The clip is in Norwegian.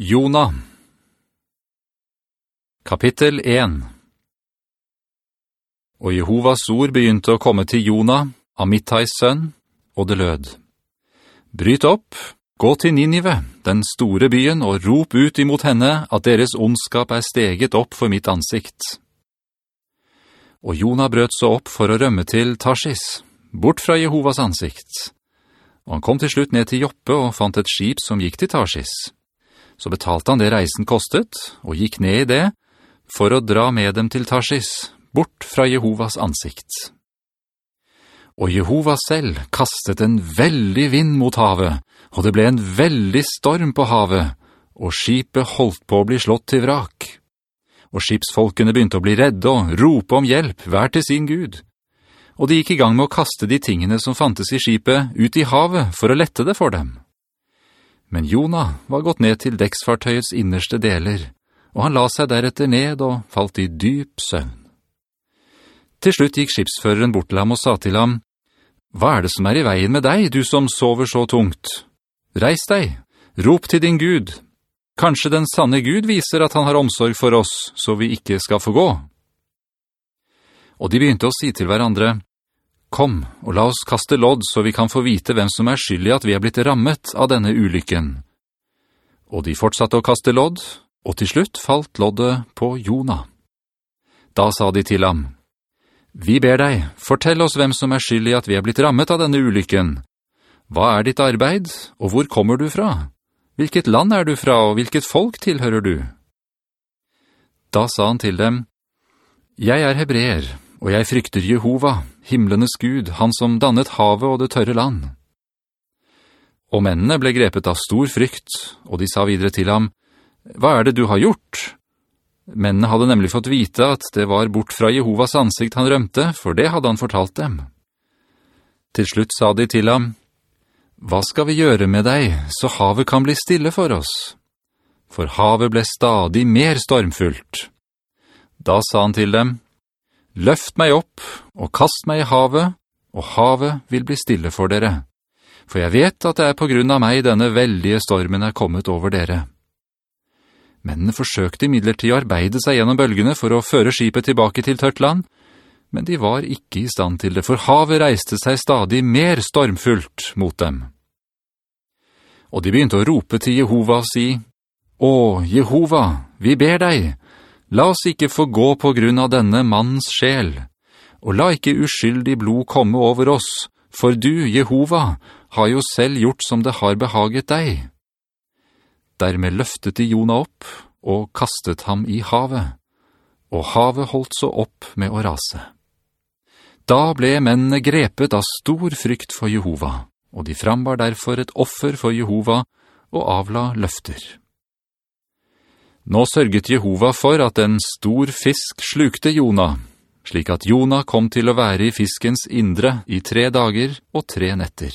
Jona Kapittel 1 Og Jehovas ord begynte å komme til Jona, Amittais sønn, og det lød. Bryt opp, gå til Ninive, den store byen, og rop ut imot henne at deres ondskap er steget opp for mitt ansikt. Og Jona brøt så opp for å rømme til Tarsis, bort fra Jehovas ansikt. Og han kom til slutt ned til Joppe og fant et skip som gikk til Tarsis. Så betalte han det reisen kostet, og gikk ned i det, for å dra med dem til Tarsis, bort fra Jehovas ansikt. Og Jehova selv kastet en veldig vind mot havet, og det ble en veldig storm på havet, og skipet holdt på å bli slått til vrak. Og skipsfolkene begynte å bli redde og rope om hjelp, hver til sin Gud og de gikk i gang med å kaste de tingene som fantes i skipet ut i havet for å lette det for dem. Men Jona var gått ned til deksfartøyets innerste deler, og han la seg deretter ned og falt i dyp søvn. Til slutt gikk skipsføreren bort til ham og sa til ham, «Hva er det som er i veien med deg, du som sover så tungt? Reis deg, rop til din Gud. Kanskje den sanne Gud viser at han har omsorg for oss, så vi ikke skal få gå.» Og de begynte å si til hverandre, Kom, og la oss kaste lodd så vi kan få vite hvem som er skyldig at vi er blitt rammet av denne ulykken. Og de fortsatte å kaste lodd, og til slutt falt loddet på Jona. Da sa de til ham, «Vi ber deg, fortell oss hvem som er skyldig at vi er blitt rammet av denne ulykken. Hva er ditt arbeid, og hvor kommer du fra? Hvilket land er du fra, og hvilket folk tilhører du?» Da sa han til dem, «Jeg er hebreer, og jeg frykter Jehova, himmelenes Gud, han som dannet havet og det tørre land. Og mennene ble grepet av stor frykt, og de sa videre til ham, «Hva er det du har gjort?» Mennene hadde nemlig fått vite at det var bort fra Jehovas ansikt han rømte, for det hadde han fortalt dem. Til slutt sa de til ham, «Hva skal vi gjøre med deg, så havet kan bli stille for oss?» For havet ble stadig mer stormfullt. Da sa han til dem, Løft meg opp og kast meg i havet, og havet vil bli stille for dere. For jeg vet at det er på grunn av meg denne veldige stormen er kommet over dere. Mennene forsøkte imidlertid å arbeide seg gjennom bølgene for å føre skipet tilbake til tørt land, men de var ikke i stand til det, for havet reiste seg stadig mer stormfullt mot dem. Og de begynte å rope til Jehova og si, «Å, Jehova, vi ber deg, La oss ikke få gå på grunn av denne mannens sjel, og la ikke uskyldig blod komme over oss, for du, Jehova, har jo selv gjort som det har behaget deg. Dermed løftet de Jona opp og kastet ham i havet, og havet holdt så opp med å rase. Da ble mennene grepet av stor frykt for Jehova, og de frambar derfor et offer for Jehova og avla løfter. Nå sørget Jehova for at en stor fisk slukte Jona, slik at Jona kom til å være i fiskens indre i tre dager og tre netter.